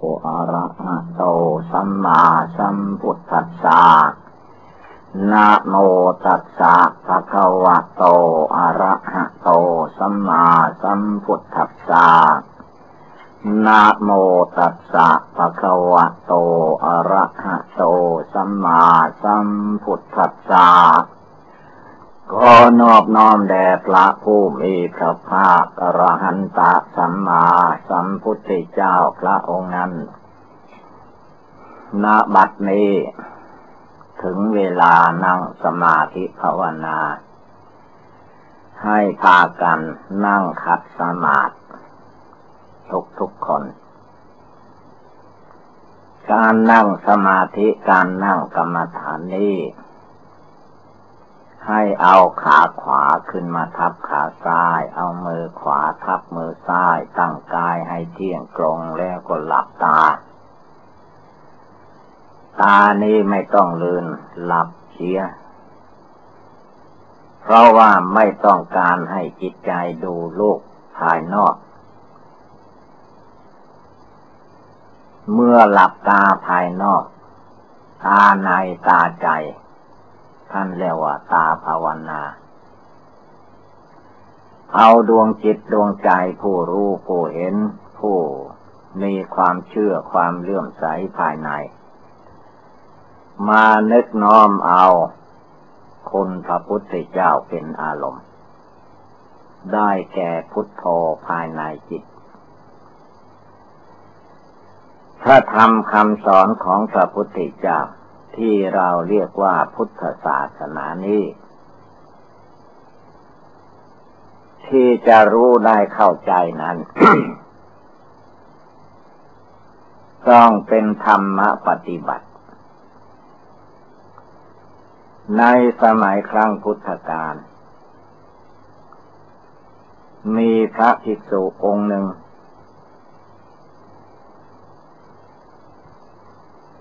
โออะระหะโตสัมมาสัมพุทธัสสะนะโมตัสสะภะคะวะโตอะระหะโตสัมมาสัมพุทธัสสะนะโมตัสสะภะคะวะโตอะระหะโตสัมมาสัมพุทธัสสะ ขอนอบน้อมแด่พระผู้มีพระภาคอรหันตสัมมาสัมพุทธเจ้าพระองค์นั้นณบัดนี้ ถึงเวลานั่งสมาธิภาวนา ให้พากันนั่งขัดสมาธิทุกทุกคน การนั่งสมาธิการนั่งกรรมฐานนี้ ให้เอาขาขวาขึ้นมาทับขาซ้าย เอามือขวาทับมือซ้าย ตั้งกายให้เที่ยงตรงแล้วก็หลับตา ตานี้ไม่ต้องลืนหลับเชีย เพราะว่าไม่ต้องการให้จิตใจดูโลกภายนอก เมื่อหลับตาภายนอก ตาในตาใจ ท่านเรียกว่าตาภาวนา เอาดวงจิตดวงใจผู้รู้ผู้เห็น ผู้มีความเชื่อความเลื่อมใสภายใน มานึกน้อมเอาคุณพระพุทธเจ้าเป็นอารมณ์ ได้แก่พุทโธภายในจิตถ้าทำคำสอนของพระพุทธเจ้า ที่เราเรียกว่าพุทธศาสนานี้ ที่จะรู้ได้เข้าใจนั้น ต้องเป็นธรรมปฏิบัติ ในสมัยครั้งพุทธกาลมีพระภิกษุองค์หนึ่ง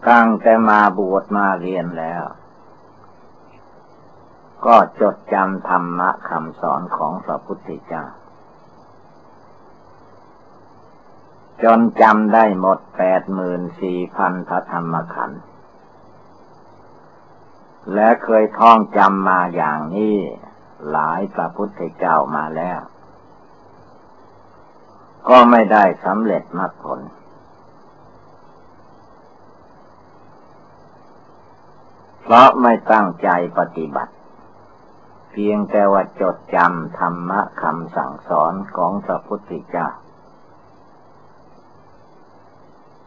ตั้งแต่มาบวชมาเรียนแล้ว ก็จดจำธรรมะคำสอนของพระพุทธเจ้า จนจำได้หมดแปดหมื่นสี่พันพระธรรมขันธ์และเคยท่องจำมาอย่างนี้หลายพระพุทธเจ้ามาแล้ว ก็ไม่ได้สำเร็จมรรคผล เพราะไม่ตั้งใจปฏิบัติ เพียงแต่ว่าจดจำธรรมะคำสั่งสอนของพระพุทธเจ้า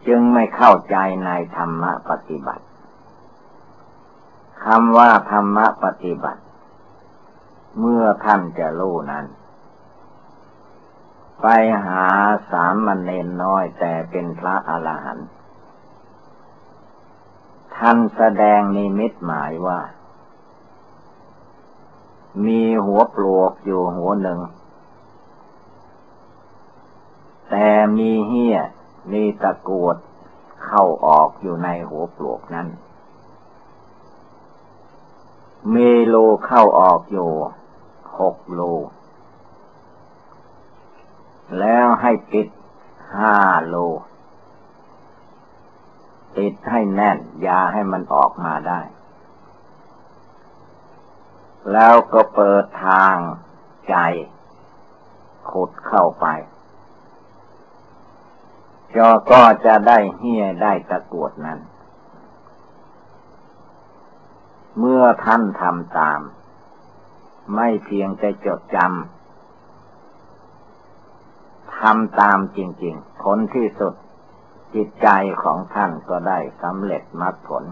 จึงไม่เข้าใจในธรรมะปฏิบัติคำว่าธรรมะปฏิบัติ เมื่อท่านจะรู้นั้น ไปหาสามมันเนนน้อยแต่เป็นพระอรหันต์ ท่านแสดงนิมิตหมายว่า มีหัวปลวกอยู่หัวหนึ่ง แต่มีเหี้ยมีตะกวดเข้าออกอยู่ในหัวปลวกนั้นมีรูเข้าออกอยู่หกรูแล้วให้ปิดห้ารู ติดให้แน่นยาให้มันออกมาได้ แล้วก็เปิดทางใจ ขุดเข้าไปจอก็จะได้เฮี้ยได้ตะกวดนั้น เมื่อท่านทำตาม ไม่เพียงแต่จดจำทำตามจริง ๆ ผลที่สุด จิตใจของท่านก็ได้สำเร็จมรรคผล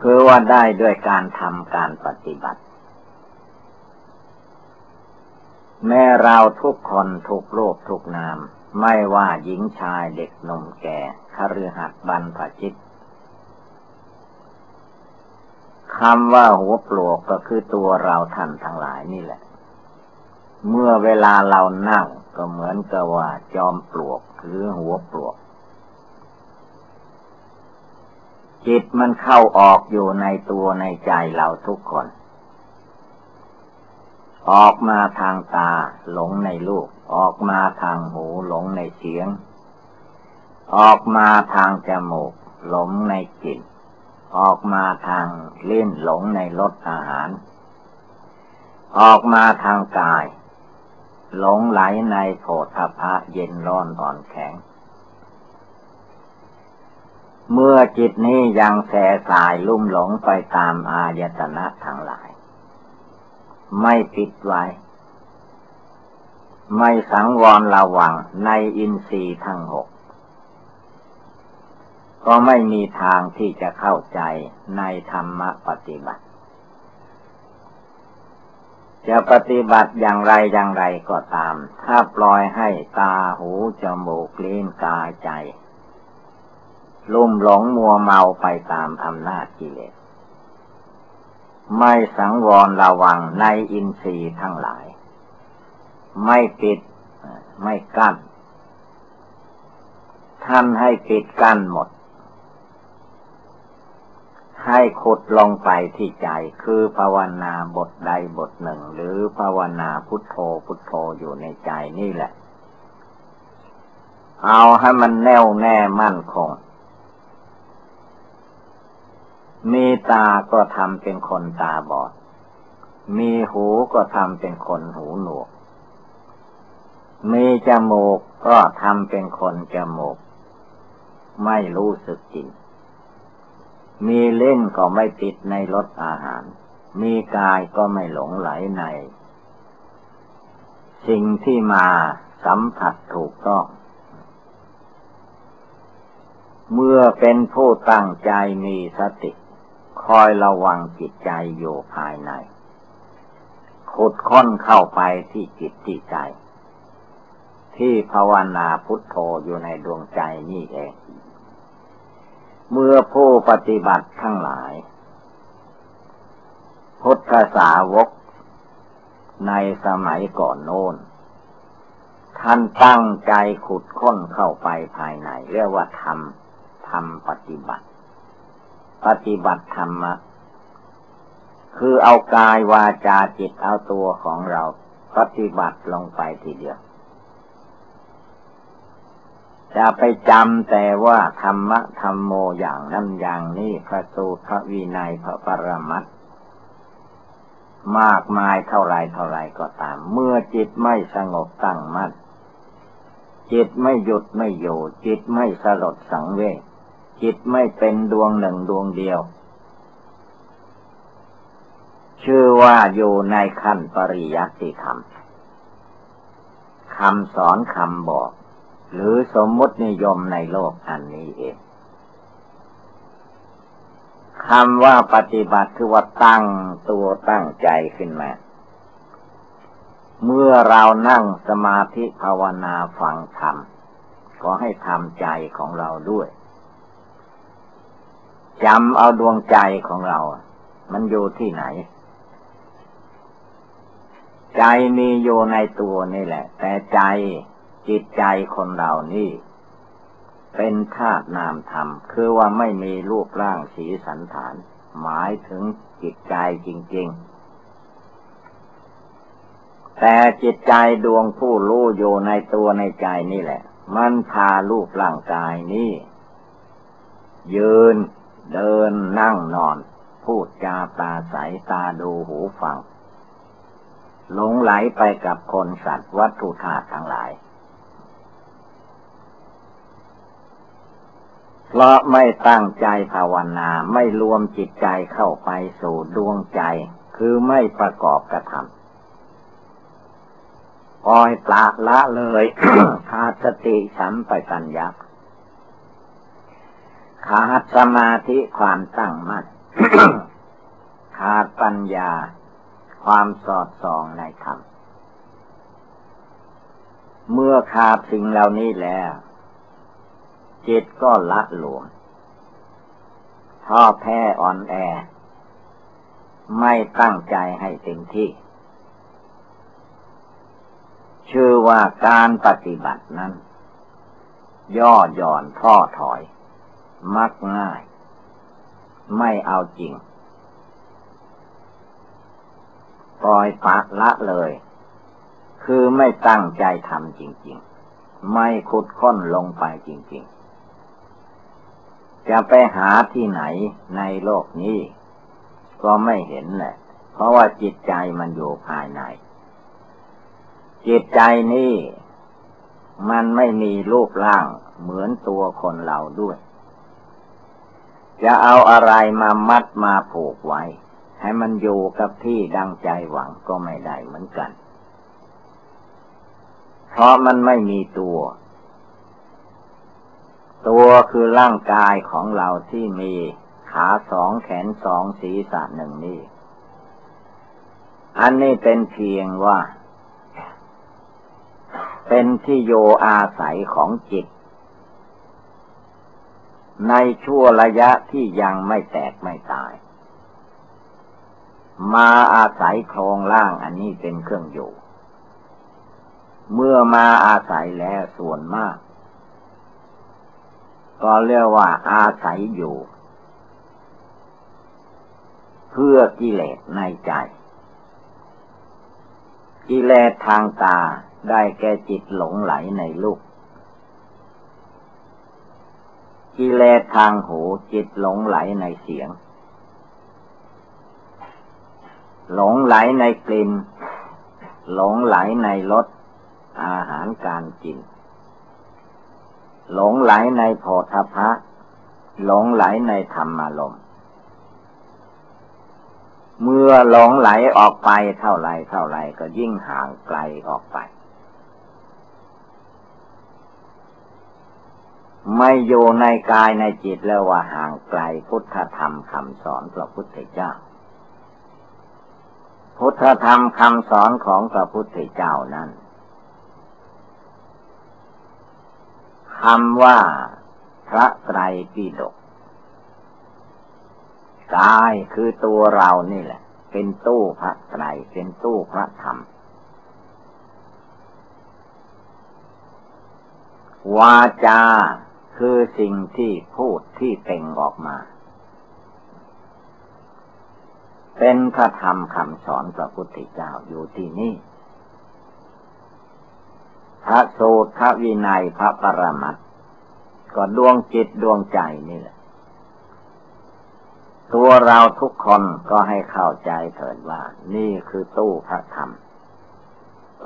คือว่าได้ด้วยการทำการปฏิบัติ แม้เราทุกคนทุกโลกทุกนาม ไม่ว่าหญิงชายเด็กหนุ่มแก่คฤหัสถ์บรรพชิตคำว่าหัวปลวกก็คือตัวเราท่านทั้งหลายนี่แหละ เมื่อเวลาเรานั่ง ก็เหมือนกับว่าจอมปลวกหรือหัวปลวก จิตมันเข้าออกอยู่ในตัวในใจเราทุกคน ออกมาทางตาหลงในลูก ออกมาทางหูหลงในเสียง ออกมาทางจมูกหลงในกลิ่นออกมาทางเลิ้นหลงในรสอาหาร ออกมาทางกาย หลงไหลในโผฏฐะเย็นร้อนอ่อนแข็ง เมื่อจิตนี้ยังแสสายลุ่มหลงไปตามอายตนะทั้งหลาย ไม่ปิดไว้ ไม่สังวรระวังในอินทรีย์ทั้งหก ก็ไม่มีทางที่จะเข้าใจในธรรมปฏิบัติ จะปฏิบัติอย่างไรอย่างไรก็ตาม ถ้าปล่อยให้ตาหูจมูกลิ้นกายใจ ลุ่มหลงมัวเมาไปตามอำนาจกิเลส ไม่สังวรระวังในอินทรีย์ทั้งหลาย ไม่ปิดไม่กั้น ท่านให้ปิดกั้นหมด ให้ขุดลงไปที่ใจ คือภาวนาบทใดบทหนึ่ง หรือภาวนาพุทโธพุทโธอยู่ในใจนี่แหละ เอาให้มันแน่วแน่มั่นคง มีตาก็ทำเป็นคนตาบอด มีหูก็ทำเป็นคนหูหนวก มีจมูกก็ทำเป็นคนจมูก ไม่รู้สึกจริง มีเล่นก็ไม่ติดในรสอาหาร มีกายก็ไม่หลงไหลใน สิ่งที่มาสัมผัสถูกต้อง เมื่อเป็นผู้ตั้งใจมีสติ คอยระวังจิตใจอยู่ภายใน ขุดค้นเข้าไปที่จิตที่ใจ ที่ภาวนาพุทโธอยู่ในดวงใจนี่เอง เมื่อผู้ปฏิบัติทั้งหลาย พุทธสาวก ในสมัยก่อนโน้น ท่านตั้งใจขุดค้นเข้าไปภายใน เรียกว่าทำทำปฏิบัติ ปฏิบัติธรรมะ คือเอากายวาจาจิตเอาตัวของเรา ปฏิบัติลงไปทีเดียว จะไปจำแต่ว่าธรรมะธรรมโมอย่างนั้นอย่างนี้พระสูตรพระวินัยพระปรมัตมากมายเท่าไรเท่าไรก็ตาม เมื่อจิตไม่สงบตั้งมั่นจิตไม่หยุดไม่อยู่ จิตไม่สลดสังเวชจิตไม่เป็นดวงหนึ่งดวงเดียว ชื่อว่าอยู่ในขั้นปริยัติธรรมคำสอนคำบอก หรือสมมตินิยมในโลกอันนี้เองคำว่าปฏิบัติคือว่าตั้งตัวตั้งใจขึ้นมา เมื่อเรานั่งสมาธิภาวนาฟังธรรมก็ให้ทำใจของเราด้วยจำเอาดวงใจของเรา มันอยู่ที่ไหน ใจมีอยู่ในตัวนี่แหละ แต่ใจ จิตใจคนเรานี่เป็นธาตุนามธรรม คือว่าไม่มีรูปร่างสีสันฐาน หมายถึงจิตใจจริง ๆ แต่จิตใจดวงผู้รู้อยู่ในตัวในใจนี่แหละ มันพารูปร่างกายนี้ ยืน เดินนั่งนอน พูดจาตาใสตาดูหูฟังหลงไหลไปกับคนสัตว์วัตถุธาตุทั้งหลาย เพราะไม่ตั้งใจภาวนาไม่รวมจิตใจเข้าไปสู่ดวงใจ คือไม่ประกอบกระทำปล่อยปละละเลยขาดสติสัมปชัญญะขาดสมาธิความตั้งมั่นขาดปัญญา ความสอดส่องในธรรมเมื่อขาดสิ่งเหล่านี้แล้ว จิตก็ละหลวมท้อแพ้อ่อนแอ ไม่ตั้งใจให้เต็มที่ ชื่อว่าการปฏิบัตินั้น ย่อหย่อนท้อถอย มักง่าย ไม่เอาจริง ปล่อยปะละเลยคคือไม่ตั้งใจทำจริง ๆ ไม่ขุดค้นลงไปจริง ๆ จะไปหาที่ไหนในโลกนี้ ก็ไม่เห็นแหละ เพราะว่าจิตใจมันอยู่ภายใน จิตใจนี่มันไม่มีรูปร่างเหมือนตัวคนเราด้วย จะเอาอะไรมามัดมาผูกไว้ ให้มันอยู่กับที่ดังใจหวังก็ไม่ได้เหมือนกัน เพราะมันไม่มีตัว ตัวคือร่างกายของเราที่มีขาสองแขนสองศีรษะหนึ่งนี่ อันนี้เป็นเพียงว่า เป็นที่โยอาศัยของจิต ในชั่วระยะที่ยังไม่แตกไม่ตาย มาอาศัยโครงล่างอันนี้เป็นเครื่องอยู่ เมื่อมาอาศัยแล้วส่วนมาก ก็เรียกว่าอาศัยอยู่ เพื่อกิเลสในใจ กิเลสทางตาได้แก่จิตหลงไหลในลูก กิเลสทางหูจิตหลงไหลในเสียง หลงไหลในกลิ่น หลงไหลในรสอาหารการกิน หลงไหลในโพธพะ หลงไหลในธรรมารมเมื่อหลงไหลออกไปเท่าไรเท่าไรก็ยิ่งห่างไกลออกไป ไม่อยู่ในกายในจิตแล้วว่าห่างไกลพุทธธรรมคำสอนพระพุทธเจ้า พุทธธรรมคำสอนของพระพุทธเจ้านั้น คำว่า พระไตรปิฎกกายคือตัวเรานี่แหละ เป็นตู้พระไตรเป็นตู้พระธรรม วาจาคือสิ่งที่พูดที่เป่งออกมา เป็นพระธรรมคำสอนพระพุทธเจ้าอยู่ที่นี่ พระสูตรพระวินัยพระปรมัตก็ดวงจิตดวงใจนี่แหละ ตัวเราทุกคนก็ให้เข้าใจเถิดว่า นี่คือตู้พระธรรม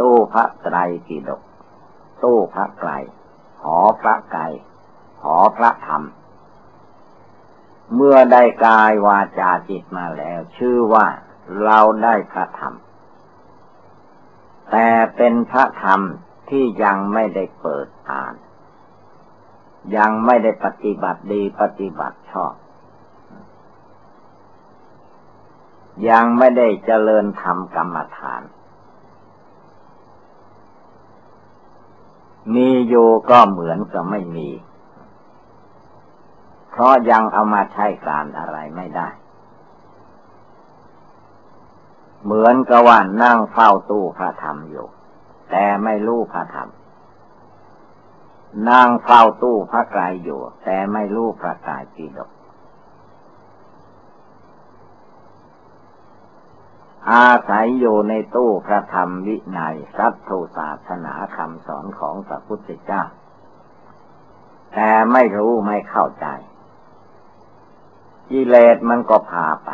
ตู้พระไตรปิฎกตู้พระไกรหอพระไกรขอพระธรรม เมื่อได้กายวาจาจิตมาแล้ว ชื่อว่าเราได้พระธรรม แต่เป็นพระธรรม ที่ยังไม่ได้เปิดอ่าน ยังไม่ได้ปฏิบัติดีปฏิบัติชอบ ยังไม่ได้เจริญธรรมกรรมฐาน มีอยู่ก็เหมือนกับไม่มี เพราะยังเอามาใช้การอะไรไม่ได้เหมือนกับว่านั่งเฝ้าตู้พระธรรมอยู่ แต่ไม่รู้พระธรรมนั่งเฝ้าตู้พระกายอยู่ แต่ไม่รู้พระกายปีดก อาศัยอยู่ในตู้พระธรรมวินัยสัตถุศาสนาคำสอนของพระพุทธเจ้า แต่ไม่รู้ไม่เข้าใจกิเลสมันก็พาไป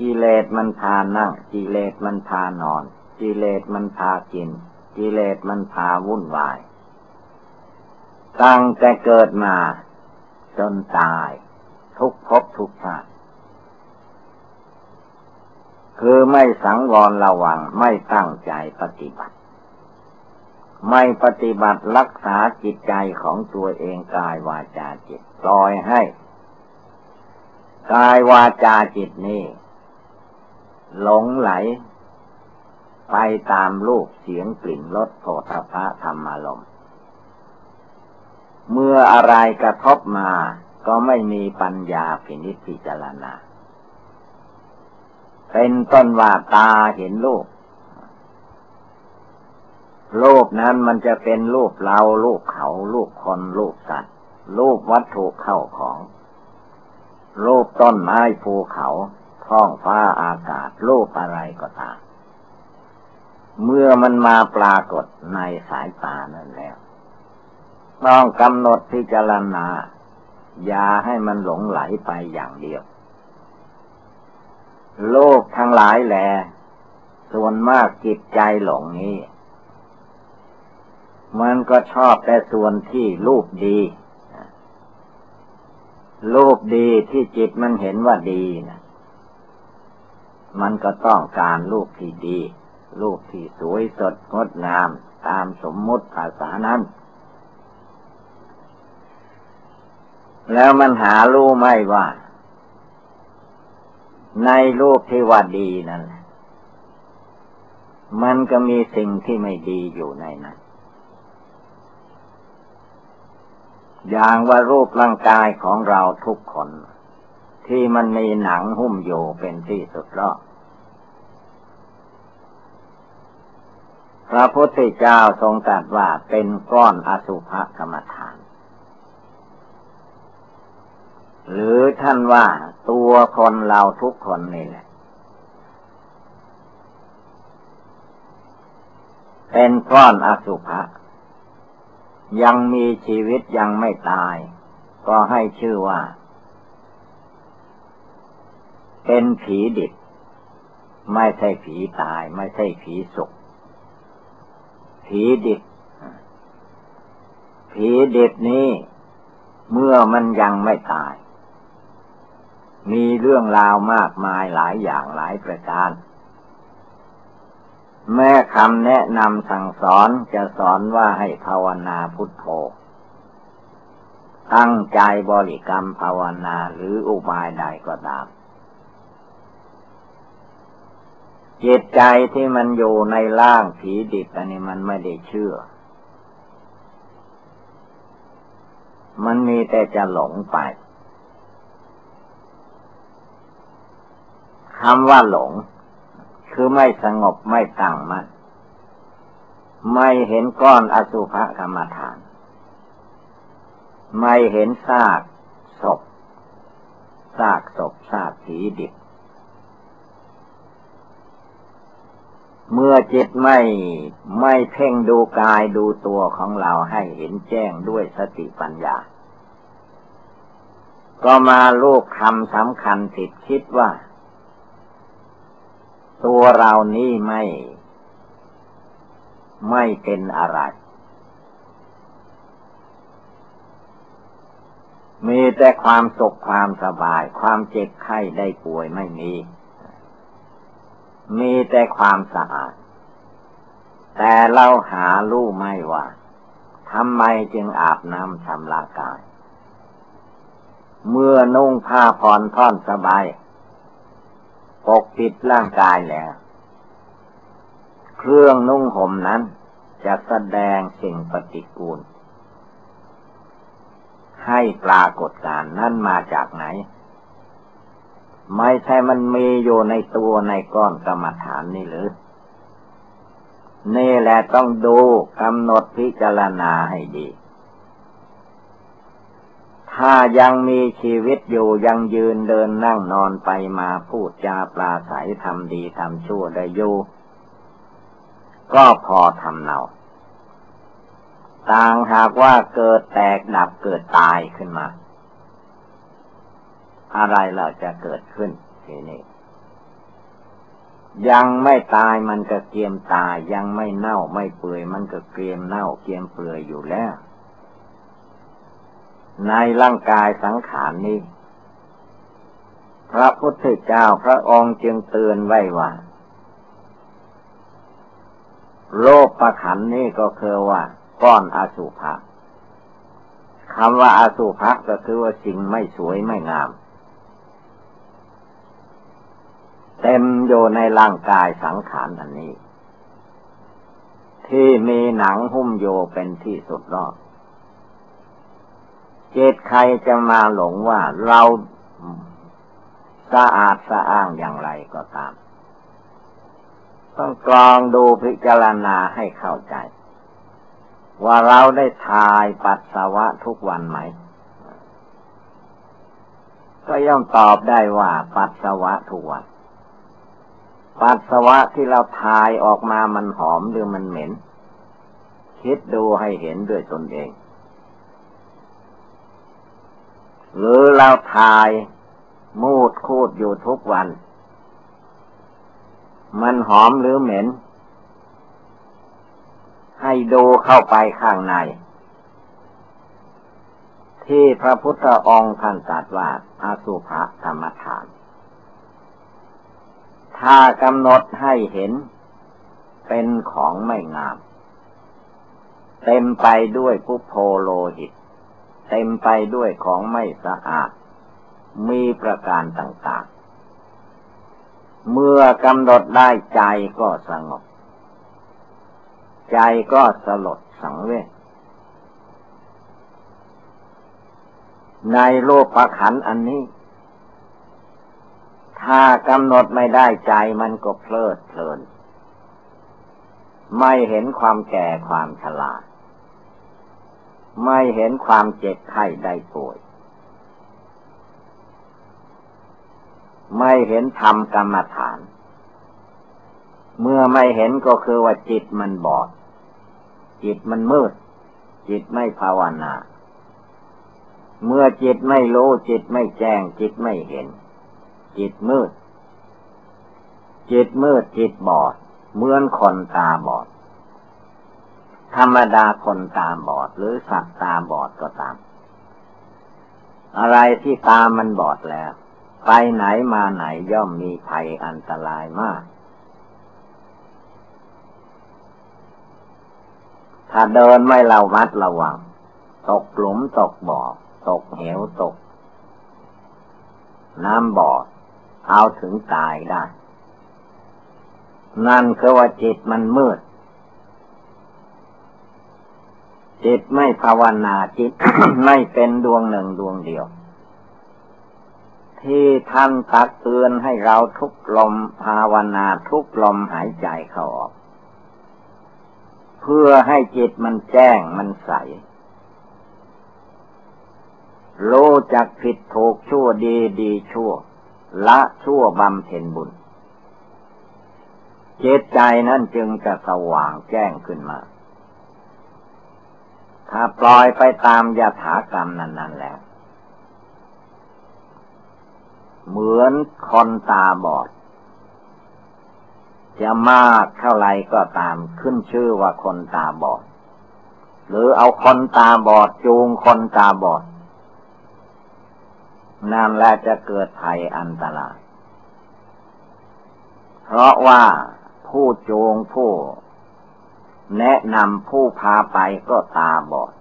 กิเลสมันพานั่งกิเลสมันพานอนกิเลสมันพากินกิเลสมันพาวุ่นวาย ตั้งแต่เกิดมา จนตาย ทุกภพทุกชาติคือไม่สังวรระวังไม่ตั้งใจปฏิบัติ ไม่ปฏิบัติรักษาจิตใจของตัวเองกายวาจาจิตปล่อยให้กายวาจาจิตนี้ หลงไหล ไปตามลูกเสียงกลิ่นรสโผฏฐะธรรมารมเมื่ออะไรกระทบมาก็ไม่มีปัญญาพินิจพิจารณา เป็นต้นว่าตาเห็นลูกรูปนั้นมันจะเป็นรูปเรารูปเขารูปคนรูปสัตว์รูปวัตถุเข้าของรูปต้นไม้ภูเขา ท้องฟ้าอากาศรูปอะไรก็ตาม เมื่อมันมาปรากฏในสายตานั่นแล้ว ต้องกำหนดพิจารณาอย่าให้มันหลงไหลไปอย่างเดียว โลกทั้งหลายแหละส่วนมากจิตใจหลงนี้ มันก็ชอบแต่ส่วนที่รูปดีรูปดีที่จิตมันเห็นว่าดีนะ มันก็ต้องการรูปที่ดี รูปที่สวยสดงดงามตามสมมุติภาษานั้น แล้วมันหารู้ไม่ว่า ในรูปที่ว่าดีนั่นมันก็มีสิ่งที่ไม่ดีอยู่ในนั้น อย่างว่ารูปร่างกายของเราทุกคน ที่มันมีหนังหุ้มอยู่เป็นที่สุดรอบพระพุทธเจ้าทรงตรัสว่าเป็นก้อนอสุภกรรมฐาน หรือท่านว่าตัวคนเราทุกคนนี่แหละ เป็นก้อนอสุภะยังมีชีวิตยังไม่ตาย ก็ให้ชื่อว่า เป็นผีดิบ ไม่ใช่ผีตาย ไม่ใช่ผีสุขผีดิบ ผีดิบนี้ เมื่อมันยังไม่ตาย มีเรื่องราวมากมายหลายอย่างหลายประการ แม่คำแนะนำสั่งสอนจะสอนว่าให้ภาวนาพุทโธตั้งใจบริกรรมภาวนาหรืออุบายใดก็ตาม จิตใจที่มันอยู่ในร่างผีดิบอันนี้มันไม่ได้เชื่อ มันมีแต่จะหลงไปคำว่าหลง คือไม่สงบไม่ตั้งมัน่นไม่เห็นก้อนอสุภกรรมฐาน ไม่เห็นซากศพซากศพซากผีดิบ เมื่อจิตไม่ไม่เพ่งดูกายดูตัวของเราให้เห็นแจ้งด้วยสติปัญญา ก็มาลูกคำสำคัญผิดคิดว่า ตัวเรานี่ไม่ ไม่เป็นอะไร มีแต่ความสุขความสบาย ความเจ็บไข้ได้ป่วยไม่มี มีแต่ความสะอาด แต่เราหารู้ไม่ว่าทำไมจึงอาบน้ำชำระกาย เมื่อนุ่งผ้าผ่อนท่อนสบายปกปิดร่างกายแล้ว เครื่องนุ่งห่มนั้นจะแสดงสิ่งปฏิกูล ให้ปรากฏการนั่นมาจากไหน ไม่ใช่มันมีอยู่ในตัวในก้อนกรรมฐานนี่หรือ นี่แหละต้องดูกำหนดพิจารณาให้ดี ถ้ายังมีชีวิตอยู่ยังยืนเดินนั่งนอนไปมาพูดจาปลาใสทำดีทำชั่วได้อยู่ ก็พอทำเนาต่างหากว่าเกิดแตกดับเกิดตายขึ้นมา อะไรเราจะเกิดขึ้นทีนี้ยังไม่ตายมันก็เกียมตายยังไม่เน่าไม่เปื่อยมันก็เกียมเน่าเกียมเปื่อยอยู่แล้ว ในร่างกายสังขารนี้ พระพุทธเจ้าพระองค์จึงเตือนไว้ว่าโลกประขันนี่ก็คือว่าก้อนอสุภะคำว่าอาสุภะก็คือว่าสิ่งไม่สวยไม่งาม เต็มอยู่ในร่างกายสังขารอันนี้ ที่มีหนังหุ้มโยเป็นที่สุดรอบเจตใครจะมาหลงว่าเราสะอาดสะอ้างอย่างไรก็ตาม ต้องกรองดูพิจารณาให้เข้าใจ ว่าเราได้ทายปัสสาวะทุกวันไหม ก็ย่อมตอบได้ว่าปัสสาวะทุกวัน ปัสสาวะที่เราทายออกมามันหอมหรือมันเหม็น คิดดูให้เห็นด้วยตนเอง หรือเราทายมูดคูดอยู่ทุกวัน มันหอมหรือเหม็น ให้ดูเข้าไปข้างใน ที่พระพุทธองค์ท่านตรัสว่าอาสุภะธรรมฐาน ถ้ากำหนดให้เห็น เป็นของไม่งาม เต็มไปด้วยพุโพโลหิต เต็มไปด้วยของไม่สะอาด มีประการต่างๆ เมื่อกำหนดได้ใจก็สงบ ใจก็สลดสังเวชในโลกประขันอันนี้ ถ้ากำหนดไม่ได้ใจมันก็เพลิดเพลิน ไม่เห็นความแก่ความชราไม่เห็นความเจ็บไข้ได้ป่วย ไม่เห็นธรรมกรรมฐาน เมื่อไม่เห็นก็คือว่าจิตมันบอด จิตมันมืด จิตไม่ภาวนา เมื่อจิตไม่รู้จิตไม่แจ้งจิตไม่เห็น จิตมืด จิตมืดจิตบอด เหมือนคนตาบอด ธรรมดาคนตาบอดหรือสัตว์ตาบอดก็ตาม อะไรที่ตามันบอดแล้ว ไปไหนมาไหนย่อมมีภัยอันตรายมากถ้าเดินไม่ระวัดระวัง ตกหลุมตกบ่อ ตกเหวตก น้ำบ่อ เอาถึงตายได้ นั่นคือว่าจิตมันมืด จิตไม่ภาวนาจิตไม่เป็นดวงหนึ่งดวงเดียว ที่ท่านตักเตือนให้เราทุกลมภาวนาทุกลมหายใจเข้าออกเพื่อให้จิตมันแจ้งมันใสรู้จักผิดถูกชั่วดีดีชั่ว ละชั่วบำเพ็ญบุญจิตใจนั้นจึงจะสว่างแจ้งขึ้นมา ถ้าปล่อยไปตามยถากรรมนั้น ๆ แล้ว เหมือนคนตาบอด จะมากเท่าไรก็ตามขึ้นชื่อว่าคนตาบอด หรือเอาคนตาบอดจูงคนตาบอด นั่นแหละจะเกิดภัยอันตราย เพราะว่าผู้จูงผู้ แนะนำผู้พาไปก็ตาบอด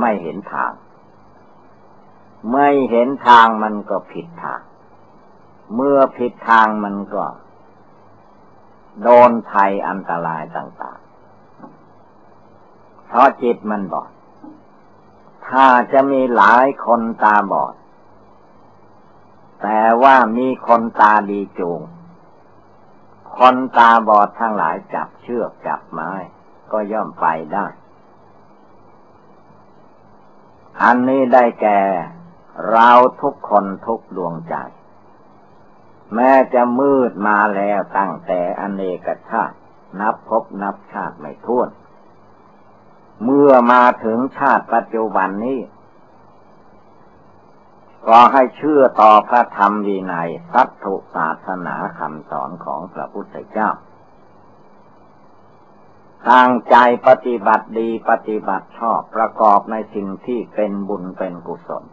ไม่เห็นทาง ไม่เห็นทางมันก็ผิดทาง เมื่อผิดทางมันก็ โดนภัยอันตรายต่าง ๆ เพราะจิตมันบอด ถ้าจะมีหลายคนตาบอด แต่ว่ามีคนตาดีจูง คนตาบอดทั้งหลายจับเชือกจับไม้ ก็ย่อมไปได้ อันนี้ได้แก่เราทุกคนทุกดวงใจ แม้จะมืดมาแล้วตั้งแต่อเนกชาติ นับพบนับชาติไม่ท้วน เมื่อมาถึงชาติปัจจุบันนี้ ก็ให้เชื่อต่อพระธรรมวินัยสัตถุศาสนาคำสอนของพระพุทธเจ้าตั้งใจปฏิบัติดีปฏิบัติชอบประกอบในสิ่งที่เป็นบุญเป็นกุศล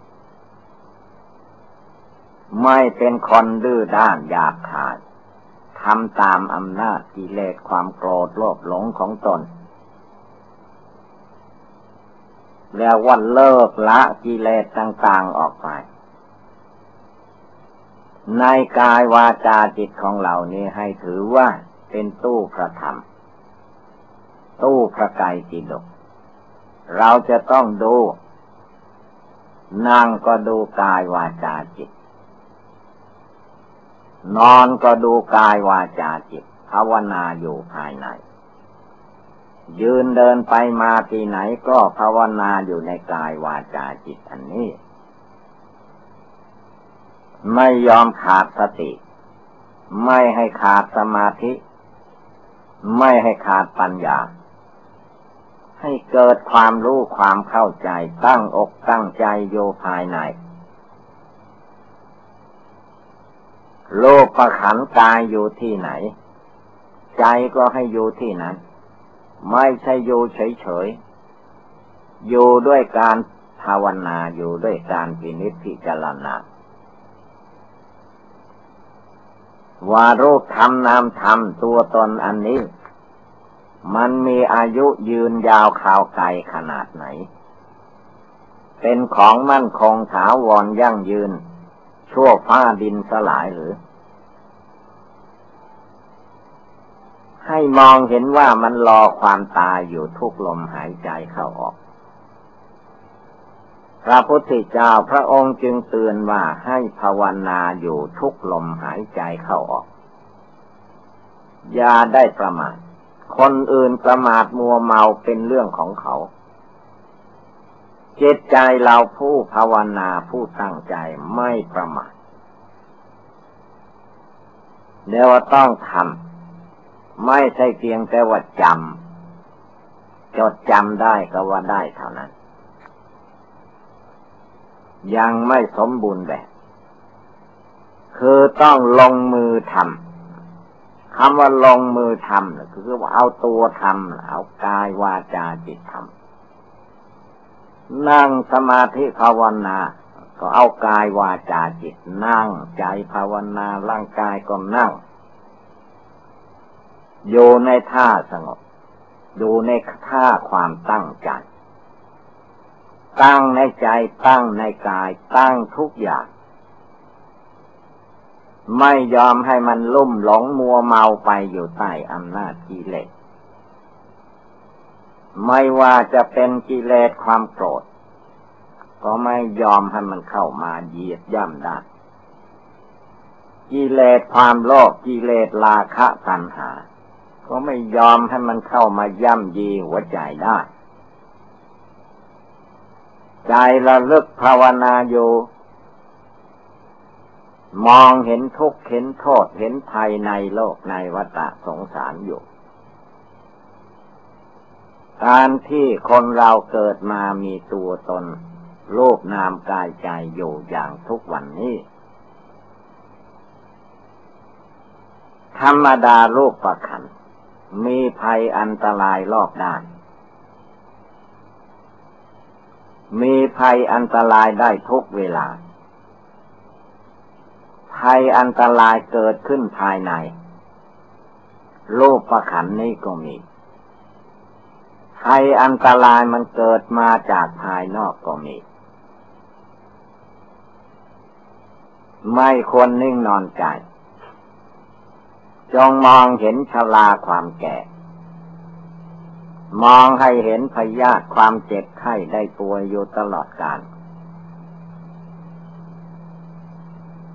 ไม่เป็นคนดื้อด้านอยากขาดทำตามอำนาจกิเลสความโกรธโลภหลงของตน แล้ววันเลิกละกิเลสต่างๆออกไป ในกายวาจาจิตของเรานี้ให้ถือว่าเป็นตู้พระธรรม ตู้พระกายจิตกเราจะต้องดูนั่งก็ดูกายวาจาจิต นอนก็ดูกายวาจาจิตภาวนาอยู่ภายใน ยืนเดินไปมาที่ไหนก็ภาวนาอยู่ในกายวาจาจิตอันนี้ ไม่ยอมขาดสติ ไม่ให้ขาดสมาธิ ไม่ให้ขาดปัญญา ให้เกิดความรู้ความเข้าใจตั้งอกตั้งใจโยภายใน โลกประขันกายอยู่ที่ไหน ใจก็ให้อยู่ที่นั้น ไม่ใช่อยู่เฉยๆอยู่ด้วยการภาวนาอยู่ด้วยการพินิจพิจารณา ว่ารูปธรรมนามธรรมตัวตนอันนี้ มันมีอายุยืนยาวข่าวไกลขนาดไหน เป็นของมั่นคงถาวรยั่งยืน ชั่วฟ้าดินสลายหรือ ให้มองเห็นว่ามันรอความตายอยู่ทุกลมหายใจเข้าออก พระพุทธเจ้าพระองค์จึงเตือนว่าให้ภาวนาอยู่ทุกลมหายใจเข้าออก อย่าได้ประมาท คนอื่นประมาทมัวเมาเป็นเรื่องของเขาจิตใจเราผู้ภาวนาผู้ตั้งใจไม่ประมาทเดี๋ยวต้องทำไม่ใช่เพียงแต่ว่าจำจดจำได้ก็ว่าได้เท่านั้น ยังไม่สมบูรณ์แบบ คือต้องลงมือทำคำว่าลงมือทำคือว่าเอาตัวทำเอากายวาจาจิตทำนั่งสมาธิภาวนา ก็เอากายวาจาจิตนั่ง ใจภาวนาร่างกายก็นั่งอยู่ในท่าสงบอยู่ในท่าความตั้งใจ ตั้งในใจตั้งในกาย ตั้งทุกอย่าง ไม่ยอมให้มันลุ่มหลงมัวเมาไปอยู่ใต้อำนาจกิเลสไม่ว่าจะเป็นกิเลสความโกรธ ก็ไม่ยอมให้มันเข้ามาเหยียดย่ำได้กิเลสความโลภกิเลสราคะตัณหา ก็ไม่ยอมให้มันเข้ามาย่ำยีหัวใจได้ ใจระลึกภาวนาอยู่ มองเห็นทุกข์เห็นโทษเห็นภัยในโลกในวัฏสงสารอยู่ การที่คนเราเกิดมามีตัวตนรูปนามกายใจอยู่อย่างทุกวันนี้ ธรรมดาโลกประคัน มีภัยอันตรายรอบด้าน มีภัยอันตรายได้ทุกเวลา ภัยอันตรายเกิดขึ้นภายใน โลกประขันนี้ก็มี ภัยอันตรายมันเกิดมาจากภายนอกก็มี ไม่ควรนิ่งนอนใจ จงมองเห็นชลาความแก่ มองให้เห็นพยาธิความเจ็บไข้ได้ป่วยอยู่ตลอดกาล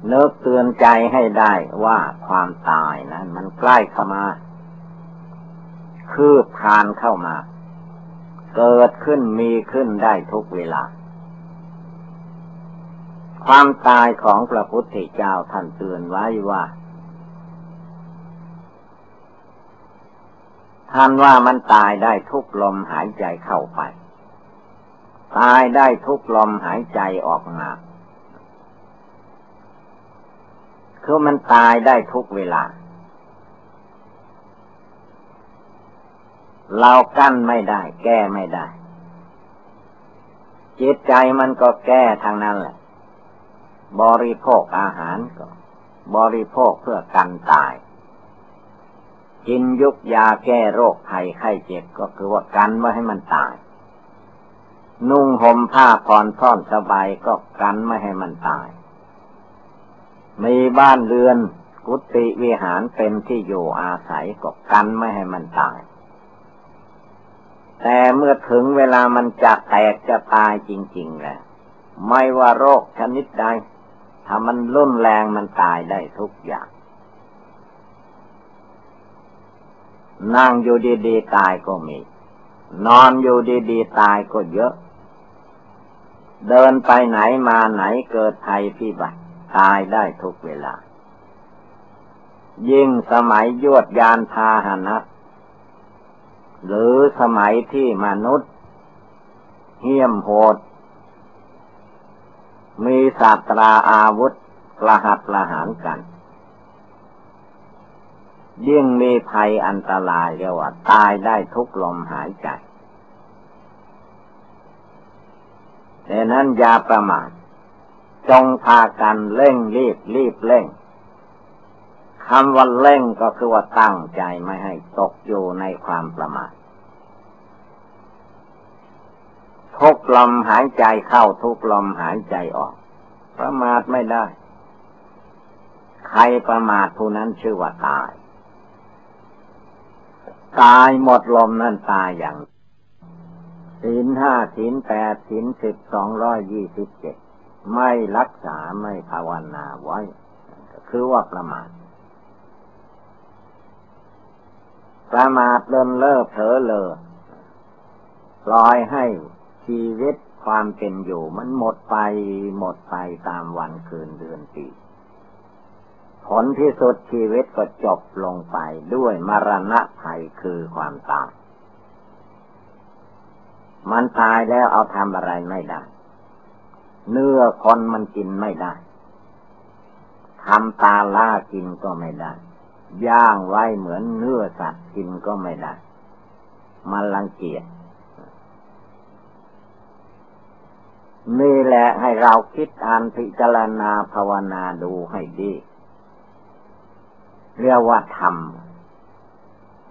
เลิกเตือนใจให้ได้ว่าความตายนั้นมันใกล้เข้ามา คืบคานเข้ามา เกิดขึ้นมีขึ้นได้ทุกเวลา ความตายของพระพุทธเจ้าท่านเตือนไว้ว่า ท่านว่ามันตายได้ทุกลมหายใจเข้าไป ตายได้ทุกลมหายใจออกมา คือมันตายได้ทุกเวลา เรากั้นไม่ได้ แก้ไม่ได้ จิตใจมันก็แก้ทางนั้นแหละ บริโภคอาหารก็ บริโภคเพื่อกันตาย กินยุกยาแก้โรคภัยไข้เจ็บก็คือว่ากันไม่ให้มันตาย นุ่งห่มผ้าผ่อนท่อนสบายก็กันไม่ให้มันตาย มีบ้านเรือนกุฏิวิหารเป็นที่อยู่อาศัยก็กันไม่ให้มันตาย แต่เมื่อถึงเวลามันจะแตกจะตายจริงๆแหละไม่ว่าโรคชนิดใดถ้ามันรุนแรงมันตายได้ทุกอย่าง นั่งอยู่ดีๆตายก็มี นอนอยู่ดีๆตายก็เยอะ เดินไปไหนมาไหนเกิดภัยพิบัติตายได้ทุกเวลา ยิ่งสมัยยวดยานพาหนะ หรือสมัยที่มนุษย์ เหี้ยมโหด มีศาสตราอาวุธประหัตประหารกัน ยิ่งมีภัยอันตรายเรียกว่า ตายได้ทุกลมหายใจดังนั้นอย่าประมาทจงพากันเร่งรีบรีบเร่งคำว่าเร่งก็คือว่าตั้งใจไม่ให้ตกอยู่ในความประมาททุกลมหายใจเข้าทุกลมหายใจออก ประมาทไม่ได้ ใครประมาทผู้นั้นชื่อว่าตาย ตายหมดลมนั่นตายอย่างศีลห้าศีลแปดศีลสิบสองร้อยยี่สิบเจ็ดไม่รักษาไม่ภาวนาไว้คือว่าประมาทประมาทเลินเล่อเผลอเลอปล่อยให้ชีวิตความเป็นอยู่มันหมดไปหมดไปตามวันคืนเดือนปี ผลที่สุดชีวิตก็จบลงไปด้วยมรณะภัยคือความตาย มันตายแล้วเอาทำอะไรไม่ได้ เนื้อคนมันกินไม่ได้ทำตาล่ากินก็ไม่ได้ ย่างไว้เหมือนเนื้อสัตว์กินก็ไม่ได้ มันรังเกียจนี่แหละให้เราคิดอ่านพิจารณาภาวนาดูให้ดี เรียกว่าธรรม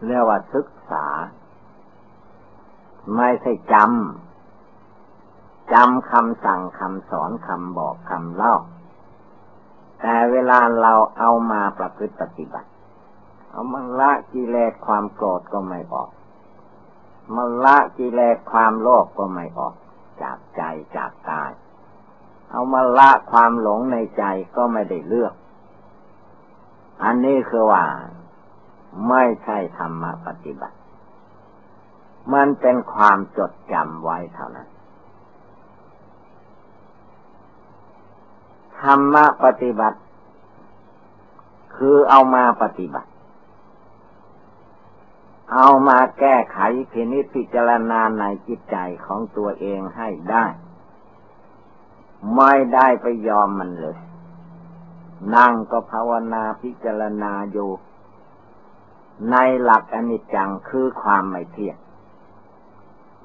เรียกว่าศึกษา ไม่ใช่จำจำคำสั่งคำสอนคำบอกคำเล่า แต่เวลาเราเอามาประพฤติปฏิบัติ เอามันละกิเลสความโกรธก็ไม่ออก มันละกิเลสความโลภกก็ไม่ออก จากใจจากกาย เอามาละความหลงในใจก็ไม่ได้เลือก อันนี้คือว่า ไม่ใช่ธรรมปฏิบัติ มันเป็นความจดจำไว้เท่านั้น ธรรมะปฏิบัติ คือเอามาปฏิบัติ เอามาแก้ไขพินิจพิจารณาในจิตใจของตัวเองให้ได้ ไม่ได้ไปยอมมันเลย นั่งก็ภาวนาพิจารณาอยู่ ในหลักอนิจจังคือความไม่เที่ยง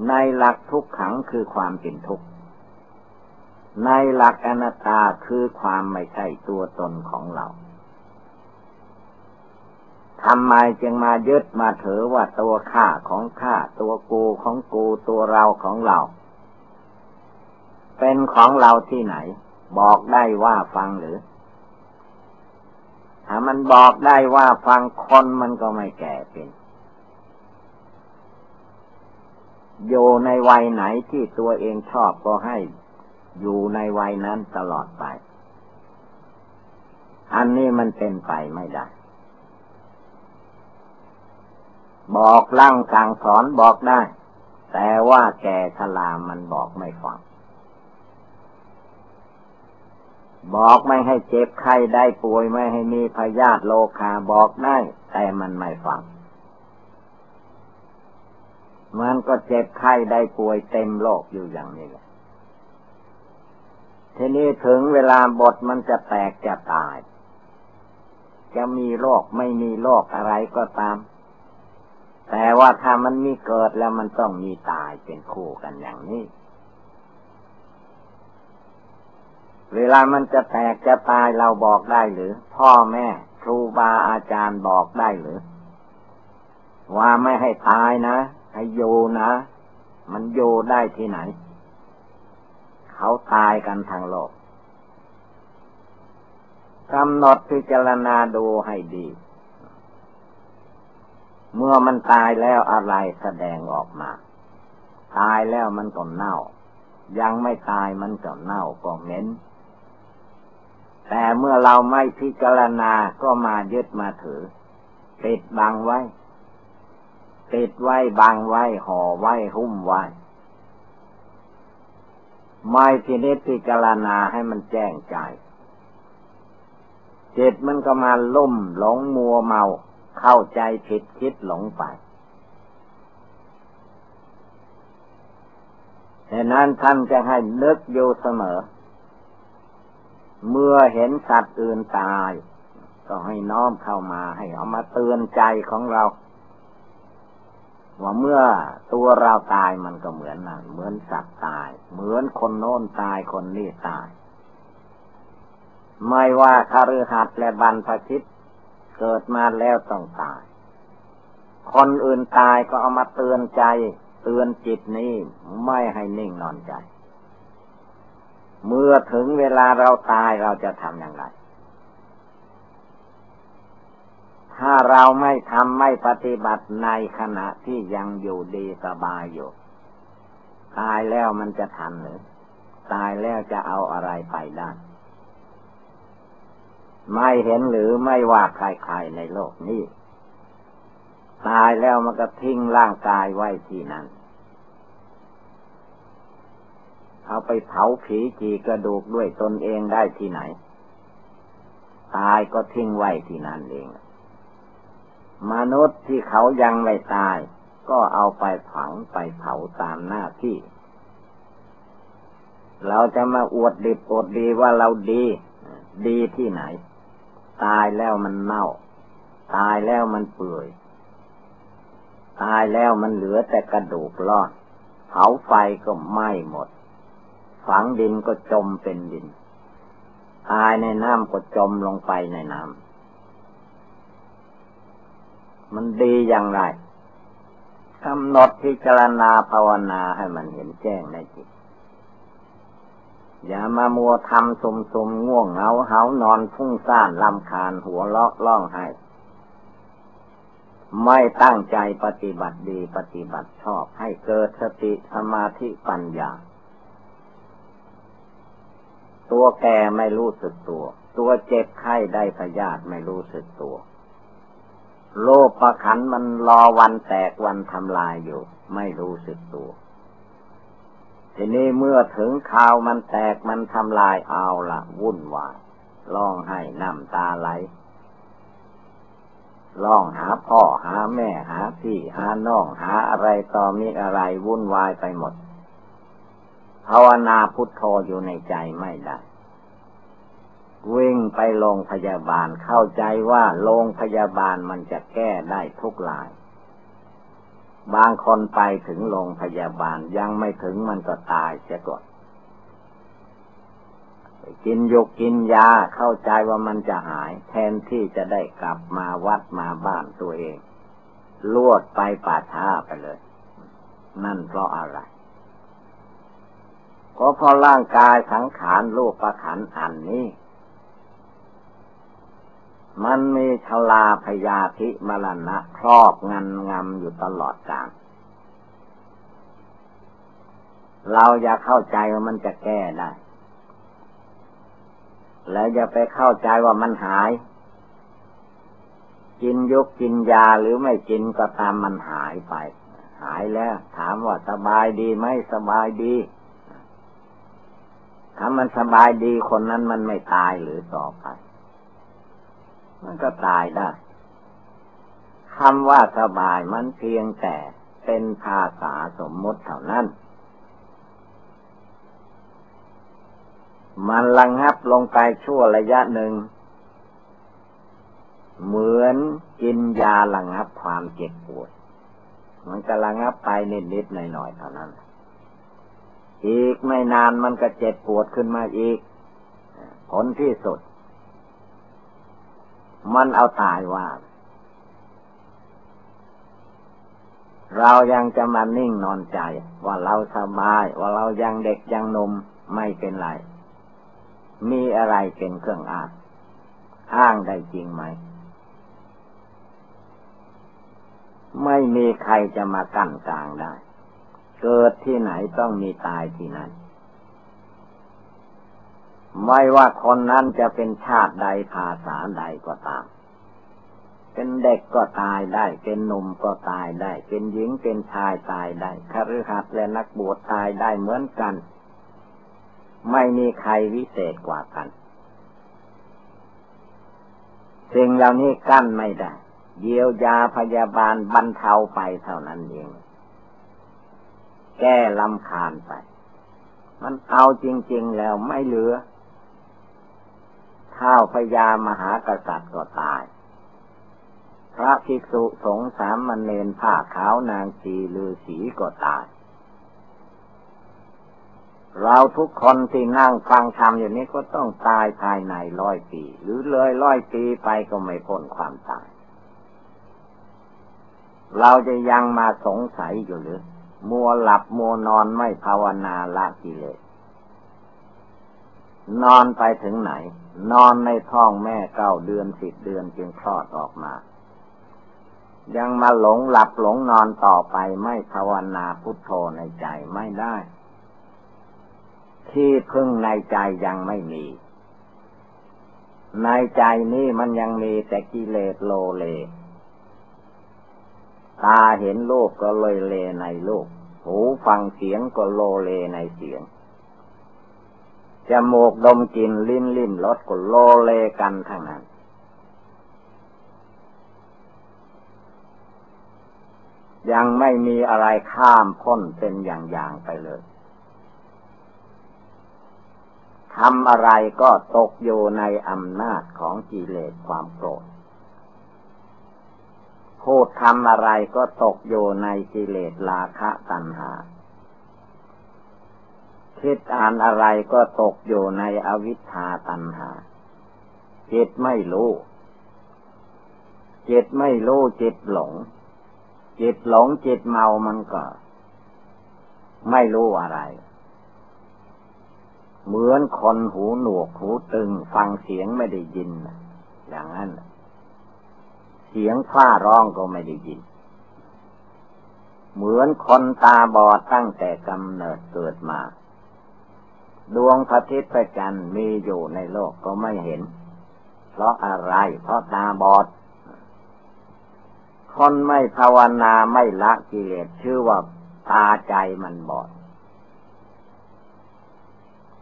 ในหลักทุกขังคือความเป็นทุกข์ ในหลักอนัตตาคือความไม่ใช่ตัวตนของเราทำไมจึงมายึดมาถือว่าตัวข้าของข้าตัวกูของกูตัวเราของเรา เป็นของเราที่ไหน บอกได้ว่าฟังหรือ ถ้ามันบอกได้ว่าฟังคนมันก็ไม่แก่เป็นอยู่ในวัยไหนที่ตัวเองชอบก็ให้อยู่ในวัยนั้นตลอดไป อันนี้มันเป็นไปไม่ได้ บอกลั่งสั่งสอนบอกได้ แต่ว่าแก่ชลามันบอกไม่ฟัง บอกไม่ให้เจ็บไข้ได้ป่วยไม่ให้มีพยาธิโลคาบอกได้ แต่มันไม่ฟัง มันก็เจ็บไข้ได้ป่วยเต็มโลกอยู่อย่างนี้แหละทีนี้ถึงเวลาบทมันจะแตกจะตาย จะมีโรคไม่มีโรคอะไรก็ตาม แต่ว่าถ้ามันมีเกิดแล้วมันต้องมีตายเป็นคู่กันอย่างนี้ เวลามันจะแตกจะตายเราบอกได้หรือ พ่อแม่ครูบาอาจารย์บอกได้หรือ ว่าไม่ให้ตายนะให้โยนะ มันโยได้ที่ไหน เขาตายกันทางโลกกำหนดพิจารณาดูให้ดี เมื่อมันตายแล้วอะไรแสดงออกมา ตายแล้วมันก็เน่า ยังไม่ตายมันก็เน่าก็เหม็น แต่เมื่อเราไม่พิจารณาก็มายึดมาถือปิดบังไว้ ติดไว้บังไว้ห่อไว้หุ้มไว้ไม่พินิจพิจารณาให้มันแจ้งใจจิตมันก็มาล่มหลงมัวเมา เข้าใจผิดคิดหลงไปดังนั้นท่านจะให้นึกอยู่เสมอ เมื่อเห็นสัตว์อื่นตาย ก็ให้น้อมเข้ามาให้เอามาเตือนใจของเรา ว่าเมื่อตัวเราตายมันก็เหมือนนั่นเหมือนสัตว์ตาย เหมือนคนโน้นตายคนนี้ตาย ไม่ว่าคารือหัดและบรรพชิตเกิดมาแล้วต้องตาย คนอื่นตายก็เอามาเตือนใจ เตือนจิตนี้ไม่ให้นิ่งนอนใจ เมื่อถึงเวลาเราตายเราจะทำอย่างไร ถ้าเราไม่ทำไม่ปฏิบัติในขณะที่ยังอยู่ดีสบายอยู่ ตายแล้วมันจะทันหรือ ตายแล้วจะเอาอะไรไปได้ ไม่เห็นหรือไม่ว่าใครๆในโลกนี้ ตายแล้วมันก็ทิ้งร่างกายไว้ที่นั้น เอาไปเผาผีจีกระดูกด้วยตนเองได้ที่ไหน ตายก็ทิ้งไว้ที่นั่นเอง มนุษย์ที่เขายังไม่ตาย ก็เอาไปฝังไปเผาตามหน้าที่ เราจะมาอวดดิบอวดดีว่าเราดี ดีที่ไหน ตายแล้วมันเน่า ตายแล้วมันเปื่อย ตายแล้วมันเหลือแต่กระดูกรอดเผาไฟก็ไหม้หมด ฝังดินก็จมเป็นดิน ตายในน้ำก็จมลงไปในน้ำ มันดีอย่างไรกำหนดพิจารณาภาวนาให้มันเห็นแจ้งในจิต อย่ามามัวทำสมสมง่วงเหงาเหานอนฟุ้งซ่านลำคาญหัวเลาะล่องให้ ไม่ตั้งใจปฏิบัติดีปฏิบัติชอบให้เกิดสติสมาธิปัญญา ตัวแก่ไม่รู้สึกตัว ตัวเจ็บไข้ได้พยาธิไม่รู้สึกตัว โลกประขันมันรอวันแตกวันทำลายอยู่ ไม่รู้สึกตัว ทีนี้เมื่อถึงข่าวมันแตกมันทำลายเอาละวุ่นวายร้องให้น้ำตาไหลร้องหาพ่อหาแม่หาพี่หาน้องหาอะไรต่อมีอะไรวุ่นวายไปหมด ภาวนาพุทโธอยู่ในใจไม่ได้วิ่งไปโรงพยาบาลเข้าใจว่าโรงพยาบาลมันจะแก้ได้ทุกลาย บางคนไปถึงโรงพยาบาลยังไม่ถึงมันก็ตายเสียก่อนกินยกกินยาเข้าใจว่ามันจะหาย แทนที่จะได้กลับมาวัดมาบ้านตัวเองลวดไปป่าช้าไปเลย นั่นเพราะอะไร เพราะร่างกายสังขารรูปประขันอันนี้ มันมีชลาพยาธิมรณะครอบงำงำอยู่ตลอดกาลเราอย่าเข้าใจว่ามันจะแก้ได้ แล้วอย่าไปเข้าใจว่ามันหาย กินยุกกินยาหรือไม่กินก็ตามมันหายไป หายแล้ว ถามว่าสบายดีไหมสบายดี ถ้ามันสบายดีคนนั้นมันไม่ตายหรือต่อไป มันก็ตายได้คำว่าสบายมันเพียงแต่เป็นภาษาสมมติเท่านั้น มันระงงับลงไปชั่วระยะหนึ่ง เหมือนกินยาระงงับความเจ็บปวด มันก็ระงงับไปนิดๆหน่อยๆเท่านั้น อีกไม่นานมันก็เจ็บปวดขึ้นมาอีก ผลที่สุด มันเอาตายว่า เรายังจะมานิ่งนอนใจ ว่าเราสบาย ว่าเรายังเด็กยังนมไม่เป็นไร มีอะไรเป็นเครื่องอ้างอ้างได้จริงไหม ไม่มีใครจะมากั้นกลางได้ เกิดที่ไหนต้องมีตายที่นั่น ไม่ว่าคนนั้นจะเป็นชาติใดภาษาใดก็ตาม เป็นเด็กก็ตายได้ เป็นหนุ่มก็ตายได้ เป็นหญิงเป็นชายตายได้คฤหัสถ์และนักบวชตายได้เหมือนกัน ไม่มีใครวิเศษกว่ากันสิ่งเหล่านี้กั้นไม่ได้ เยียวยาพยาบาลบรรเทาไปเท่านั้นเอง แก้ลำคาญไป มันเอาจริง ๆ แล้วไม่เหลือท้าวพญามหากษัตริย์ก็ตาย พระภิกษุสงฆ์สามมเณรผ้าขาวนางสีลือสีก็ตาย เราทุกคนที่นั่งฟังธรรมอยู่นี้ก็ต้องตายภายในร้อยปี หรือเลยร้อยปีไปก็ไม่พ้นความตาย เราจะยังมาสงสัยอยู่หรือ มัวหลับมัวนอนไม่ภาวนาละกิเลสนอนไปถึงไหน นอนในท้องแม่เก้าเดือนสิบเดือนจึงคลอดออกมา ยังมาหลงหลับหลงนอนต่อไปไม่ภาวนาพุทโธในใจไม่ได้ ที่พึ่งในใจยังไม่มี ในใจนี่มันยังมีแต่กิเลสโลเล ตาเห็นโลกก็เลยเลในโลก หูฟังเสียงก็โลเลในเสียง จมูกดมกลิ่นลิ้นลิ้มรสก็โลเลกันทั้งนั้น ยังไม่มีอะไรข้ามพ้นเป็นอย่างๆไปเลยทำอะไรก็ตกอยู่ในอำนาจของกิเลสความโกรธ พูดทำอะไรก็ตกอยู่ในกิเลสราคะตัณหา คิดอ่านอะไรก็ตกอยู่ในอวิชชาตัณหา จิตไม่รู้ จิตไม่รู้จิตหลง จิตหลงจิตเมามันก็ ไม่รู้อะไร เหมือนคนหูหนวกหูตึงฟังเสียงไม่ได้ยิน อย่างนั้น สียงฟ้าร้องก็ไม่ได้ยิน เหมือนคนตาบอดตั้งแต่กำเนิดเกิดมา ดวงพระอาทิตย์พระจันทร์มีอยู่ในโลกก็ไม่เห็น เพราะอะไร เพราะตาบอด คนไม่ภาวนาไม่ละกิเลสชื่อว่าตาใจมันบอด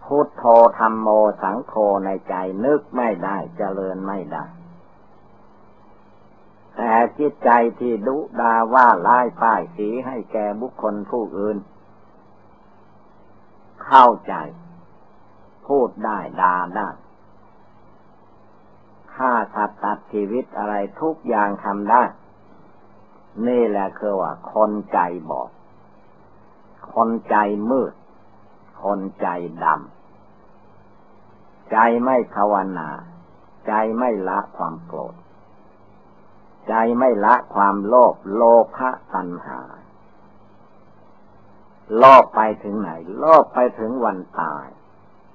พุทโธธรรมโมสังโฆในใจนึกไม่ได้เจริญไม่ได้ แต่จิตใจที่ดุดาว่าร้ายป้ายสีให้แก่บุคคลผู้อื่น เข้าใจ พูดได้ด่าได้ฆ่าสัตว์ตัดชีวิตอะไรทุกอย่างทำได้ นี่แหละคือว่าคนใจบอดคนใจมืด คนใจดำ ใจไม่ภาวนา ใจไม่ละความโกรธ ใจไม่ละความโลภโลภะตัณหา โลภไปถึงไหน โลภไปถึงวันตาย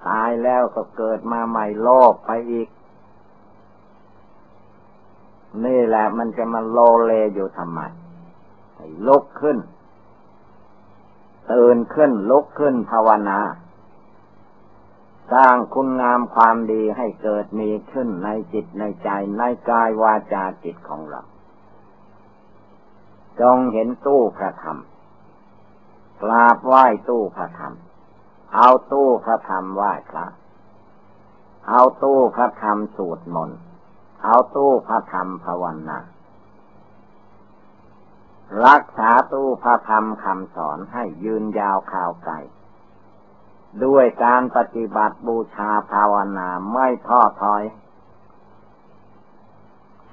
ตายแล้วก็เกิดมาใหม่โลภไปอีก นี่แหละมันจะมาโลเลอยู่ทำไมลุกขึ้น ตื่นขึ้นลุกขึ้นภาวนา สร้างคุณงามความดีให้เกิดมีขึ้นในจิตในใจในกายวาจาจิตของเรา จงเห็นตู้พระธรรมกราบไหว้ตู้พระธรรม เอาตู้พระธรรมไหว้พระ เอาตู้พระธรรมสวดมนต์ เอาตู้พระธรรมภาวนารักษาตู้พระธรรมคำสอนให้ยืนยาวข่าวไกล ด้วยการปฏิบัติบูชาภาวนาไม่ท้อถอย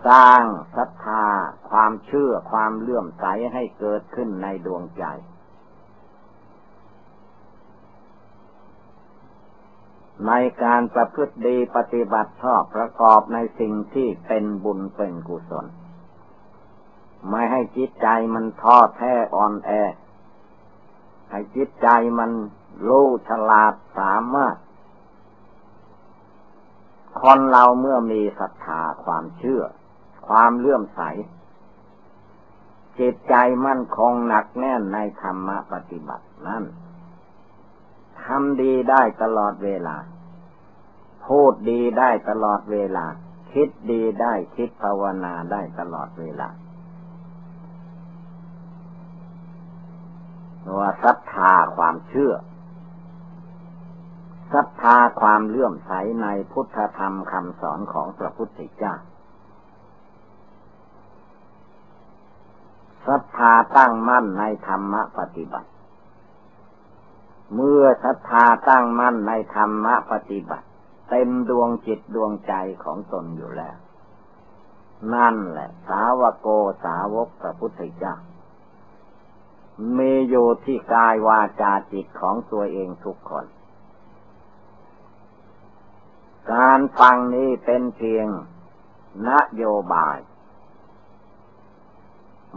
สร้างศรัทธาความเชื่อความเลื่อมใสให้เกิดขึ้นในดวงใจ ในการประพฤติดีปฏิบัติชอบประกอบในสิ่งที่เป็นบุญเป็นกุศล ไม่ให้จิตใจมันท้อแท้อ่อนแอให้จิตใจมัน รู้ฉลาดสามารถ คนเราเมื่อมีศรัทธาความเชื่อ ความเลื่อมใส จิตใจมั่นคงหนักแน่นในธรรมปฏิบัตินั่นทำดีได้ตลอดเวลา พูดดีได้ตลอดเวลา คิดดีได้คิดภาวนาได้ตลอดเวลาว่าศรัทธาความเชื่อ ศรัทธาความเลื่อมใสในพุทธธรรมคำสอนของพระพุทธเจ้าศรัทธาตั้งมั่นในธรรมปฏิบัติ เมื่อศรัทธาตั้งมั่นในธรรมปฏิบัติ เต็มดวงจิตดวงใจของตนอยู่แล้ว นั่นแหละ สาวโกสาวกพระพุทธเจ้ามีอยู่ที่กายวาจาจิตของตัวเองทุกคน การฟังนี้เป็นเพียงนโยบาย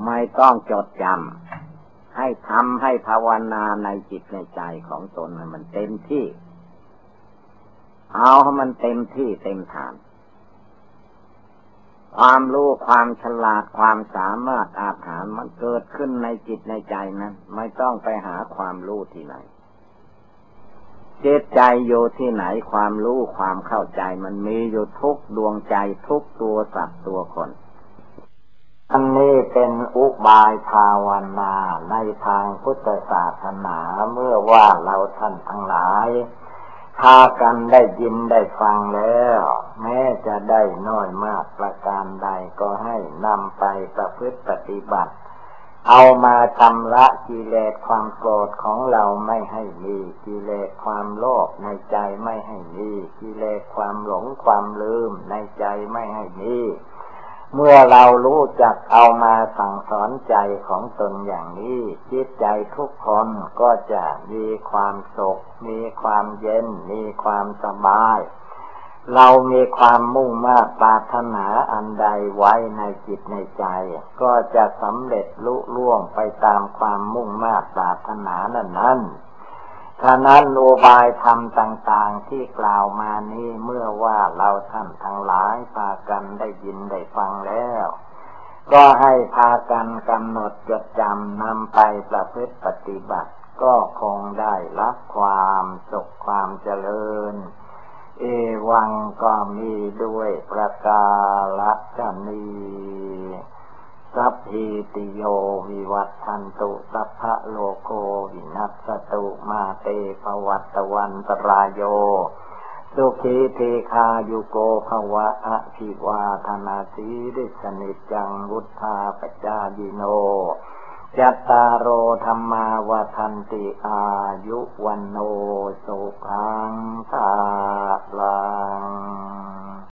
ไม่ต้องจดจำให้ทำให้ภาวนาในจิตในใจของตนมันเต็มที่ เอาให้มันเต็มที่เต็มฐาน ความรู้ความฉลาดความสามารถอาถรรพ์มันเกิดขึ้นในจิตในใจนั้น ไม่ต้องไปหาความรู้ที่ไหน จิตใจอยู่ที่ไหนความรู้ความเข้าใจมันมีอยู่ทุกดวงใจทุกตัวสัตว์ตัวคน อันนี้เป็นอุบายภาวนาในทางพุทธศาสนาเมื่อว่าเราท่านทั้งหลายพากันได้ยินได้ฟังแล้ว แม้จะได้น้อยมากประการใดก็ให้นำไปประพฤติปฏิบัติ เอามาชำระกิเลสความโกรธของเราไม่ให้มี กิเลสความโลภในใจไม่ให้มี กิเลสความหลงความลืมในใจไม่ให้มีเมื่อเรารู้จักเอามาสั่งสอนใจของตนอย่างนี้ จิตใจทุกคนก็จะมีความสุข มีความเย็น มีความสบาย เรามีความมุ่งมากปรารถนาอันใดไว้ในจิตในใจ ก็จะสำเร็จลุล่วงไปตามความมุ่งมากปรารถนานั้นนั้นฉะนั้นโอบายธรรมต่างๆที่กล่าวมานี้เมื่อว่าเราท่านทั้งหลายพากันได้ยินได้ฟังแล้ว ก็ให้พากันกำหนดจดจำนำไปประพฤติปฏิบัติ ก็คงได้รับความสุขความเจริญ เอวังก็มีด้วยประกาศนีสัพพิติโยวิวัตทันตุสัพพะโลโกวินัสตุมาเตภวัตวันตรายโย สุขีเทคายุโกภวะอภิวาธนาสีริสนิจังวุธาปจายิโน จัตตารโอธรรมาวทันติอายุวันโนสุขังภาลัง